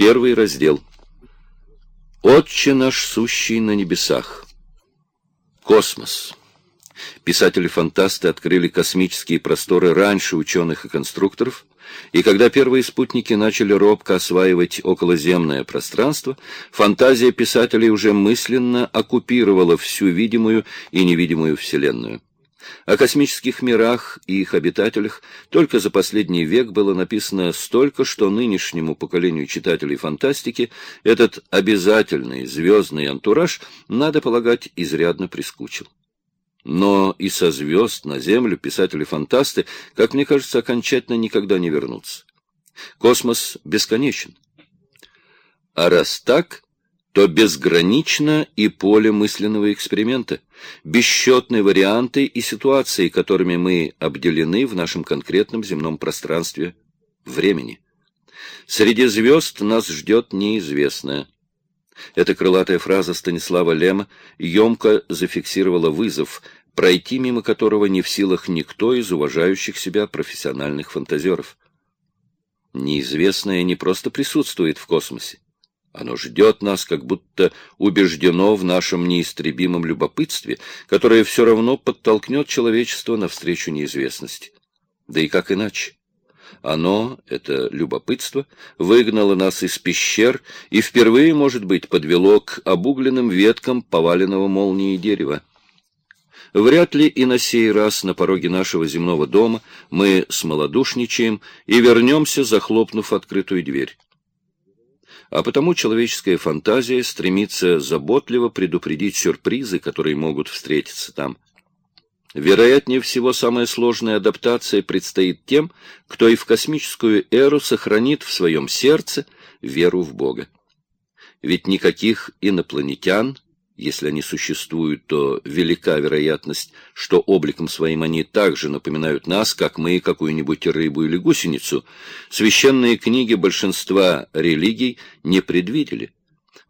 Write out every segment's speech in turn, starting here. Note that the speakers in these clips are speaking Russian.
Первый раздел. «Отче наш, сущий на небесах». Космос. Писатели-фантасты открыли космические просторы раньше ученых и конструкторов, и когда первые спутники начали робко осваивать околоземное пространство, фантазия писателей уже мысленно оккупировала всю видимую и невидимую Вселенную. О космических мирах и их обитателях только за последний век было написано столько, что нынешнему поколению читателей фантастики этот обязательный звездный антураж, надо полагать, изрядно прискучил. Но и со звезд на Землю писатели-фантасты, как мне кажется, окончательно никогда не вернутся. Космос бесконечен. А раз так, то безгранично и поле мысленного эксперимента, бесчетные варианты и ситуации, которыми мы обделены в нашем конкретном земном пространстве времени. Среди звезд нас ждет неизвестное. Эта крылатая фраза Станислава Лема емко зафиксировала вызов, пройти мимо которого не в силах никто из уважающих себя профессиональных фантазеров. Неизвестное не просто присутствует в космосе. Оно ждет нас, как будто убеждено в нашем неистребимом любопытстве, которое все равно подтолкнет человечество навстречу неизвестности. Да и как иначе? Оно, это любопытство, выгнало нас из пещер и впервые, может быть, подвело к обугленным веткам поваленного молнией дерева. Вряд ли и на сей раз на пороге нашего земного дома мы смолодушничаем и вернемся, захлопнув открытую дверь а потому человеческая фантазия стремится заботливо предупредить сюрпризы, которые могут встретиться там. Вероятнее всего, самая сложная адаптация предстоит тем, кто и в космическую эру сохранит в своем сердце веру в Бога. Ведь никаких инопланетян если они существуют, то велика вероятность, что обликом своим они также напоминают нас, как мы какую-нибудь рыбу или гусеницу. Священные книги большинства религий не предвидели.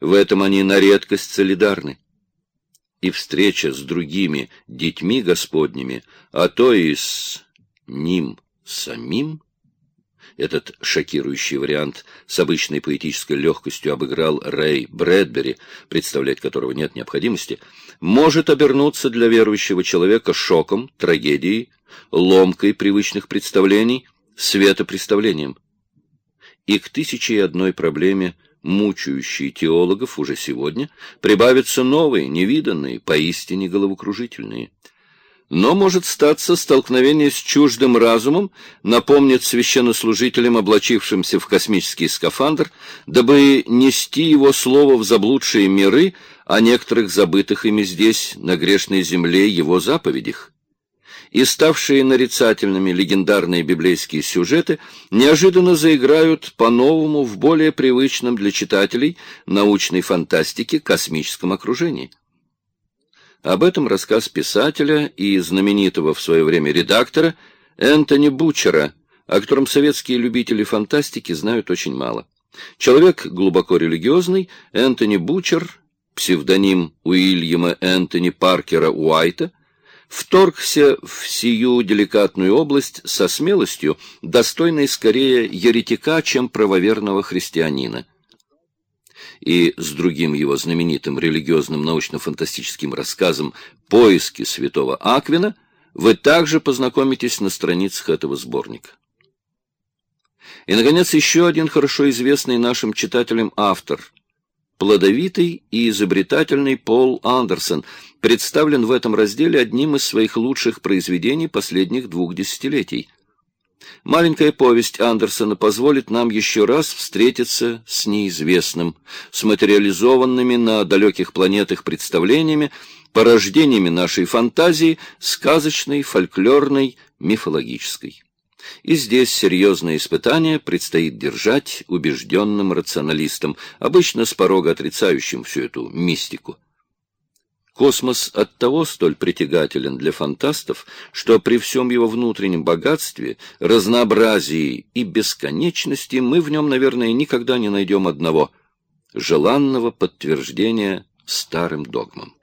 В этом они на редкость солидарны. И встреча с другими детьми Господними, а то и с ним самим, этот шокирующий вариант с обычной поэтической легкостью обыграл Рэй Брэдбери, представлять которого нет необходимости, может обернуться для верующего человека шоком, трагедией, ломкой привычных представлений, светопредставлением. И к тысяче и одной проблеме, мучающей теологов уже сегодня, прибавятся новые, невиданные, поистине головокружительные – но, может статься, столкновение с чуждым разумом напомнит священнослужителям, облачившимся в космический скафандр, дабы нести его слово в заблудшие миры о некоторых забытых ими здесь, на грешной земле, его заповедях. И ставшие нарицательными легендарные библейские сюжеты неожиданно заиграют по-новому в более привычном для читателей научной фантастики космическом окружении. Об этом рассказ писателя и знаменитого в свое время редактора Энтони Бучера, о котором советские любители фантастики знают очень мало. Человек глубоко религиозный, Энтони Бучер, псевдоним Уильяма Энтони Паркера Уайта, вторгся в сию деликатную область со смелостью, достойной скорее еретика, чем правоверного христианина и с другим его знаменитым религиозным научно-фантастическим рассказом «Поиски святого Аквина» вы также познакомитесь на страницах этого сборника. И, наконец, еще один хорошо известный нашим читателям автор – плодовитый и изобретательный Пол Андерсон представлен в этом разделе одним из своих лучших произведений последних двух десятилетий – Маленькая повесть Андерсона позволит нам еще раз встретиться с неизвестным, с материализованными на далеких планетах представлениями, порождениями нашей фантазии, сказочной, фольклорной, мифологической. И здесь серьезное испытание предстоит держать убежденным рационалистам, обычно с порога отрицающим всю эту мистику. Космос оттого столь притягателен для фантастов, что при всем его внутреннем богатстве, разнообразии и бесконечности мы в нем, наверное, никогда не найдем одного желанного подтверждения старым догмам.